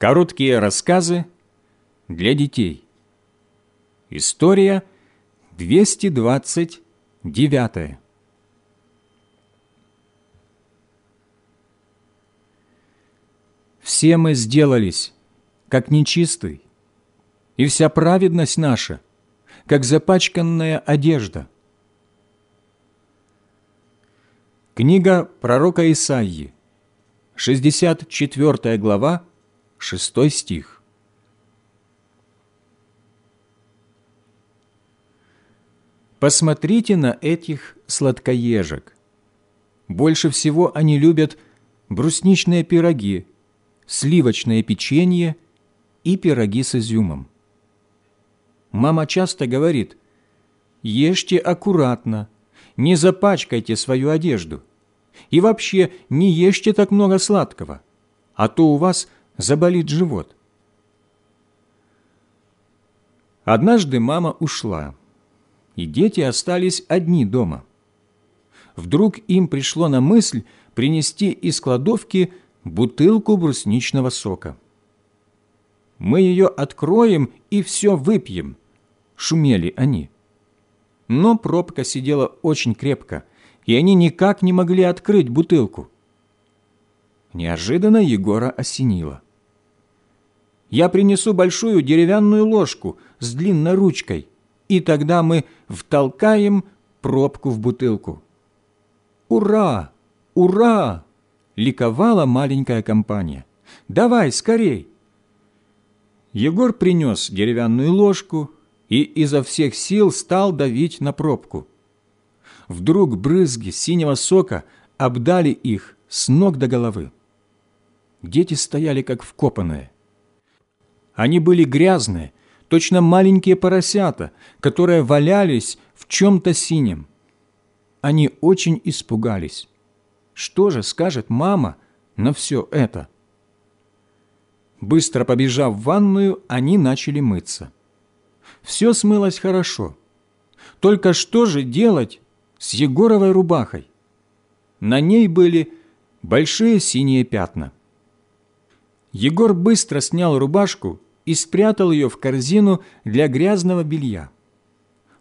Короткие рассказы для детей. История 229. Все мы сделались, как нечистый, и вся праведность наша, как запачканная одежда. Книга пророка Исаии, 64 глава, 6 стих. Посмотрите на этих сладкоежек. Больше всего они любят брусничные пироги, сливочное печенье и пироги с изюмом. Мама часто говорит, ешьте аккуратно, не запачкайте свою одежду. И вообще не ешьте так много сладкого, а то у вас заболит живот. Однажды мама ушла, и дети остались одни дома. Вдруг им пришло на мысль принести из кладовки бутылку брусничного сока. «Мы ее откроем и все выпьем», — шумели они. Но пробка сидела очень крепко, и они никак не могли открыть бутылку. Неожиданно Егора осенило. «Я принесу большую деревянную ложку с длинной ручкой, и тогда мы втолкаем пробку в бутылку». «Ура! Ура!» ликовала маленькая компания. «Давай, скорей!» Егор принес деревянную ложку и изо всех сил стал давить на пробку. Вдруг брызги синего сока обдали их с ног до головы. Дети стояли как вкопанные. Они были грязные, точно маленькие поросята, которые валялись в чем-то синем. Они очень испугались. Что же скажет мама на все это? Быстро побежав в ванную, они начали мыться. Все смылось хорошо. Только что же делать с Егоровой рубахой? На ней были большие синие пятна. Егор быстро снял рубашку и спрятал ее в корзину для грязного белья.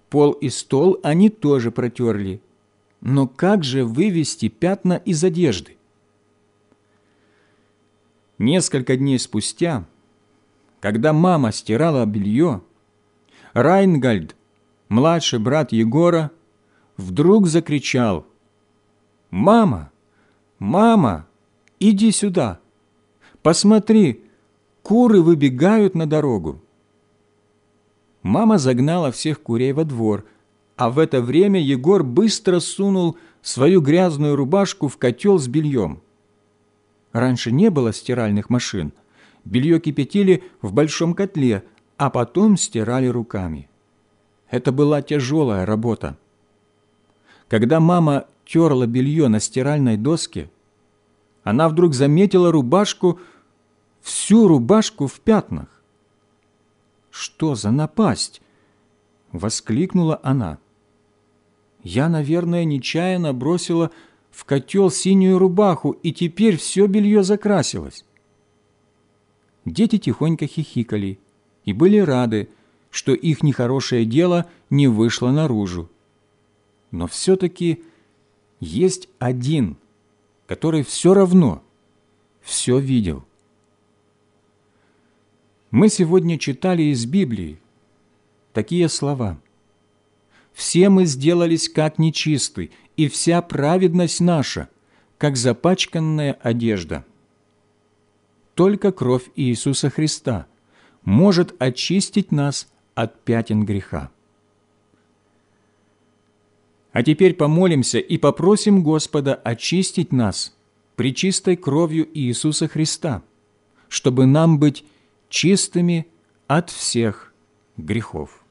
Пол и стол они тоже протерли, но как же вывести пятна из одежды? Несколько дней спустя, когда мама стирала белье, Райнгальд, младший брат Егора, вдруг закричал «Мама! Мама! Иди сюда! Посмотри, куры выбегают на дорогу!» Мама загнала всех курей во двор – а в это время Егор быстро сунул свою грязную рубашку в котел с бельем. Раньше не было стиральных машин. Белье кипятили в большом котле, а потом стирали руками. Это была тяжелая работа. Когда мама терла белье на стиральной доске, она вдруг заметила рубашку, всю рубашку в пятнах. «Что за напасть?» — воскликнула она. Я, наверное, нечаянно бросила в котел синюю рубаху, и теперь все белье закрасилось. Дети тихонько хихикали и были рады, что их нехорошее дело не вышло наружу. Но все-таки есть один, который все равно все видел. Мы сегодня читали из Библии такие слова – все мы сделались как нечисты, и вся праведность наша, как запачканная одежда. Только кровь Иисуса Христа может очистить нас от пятен греха. А теперь помолимся и попросим Господа очистить нас причистой кровью Иисуса Христа, чтобы нам быть чистыми от всех грехов.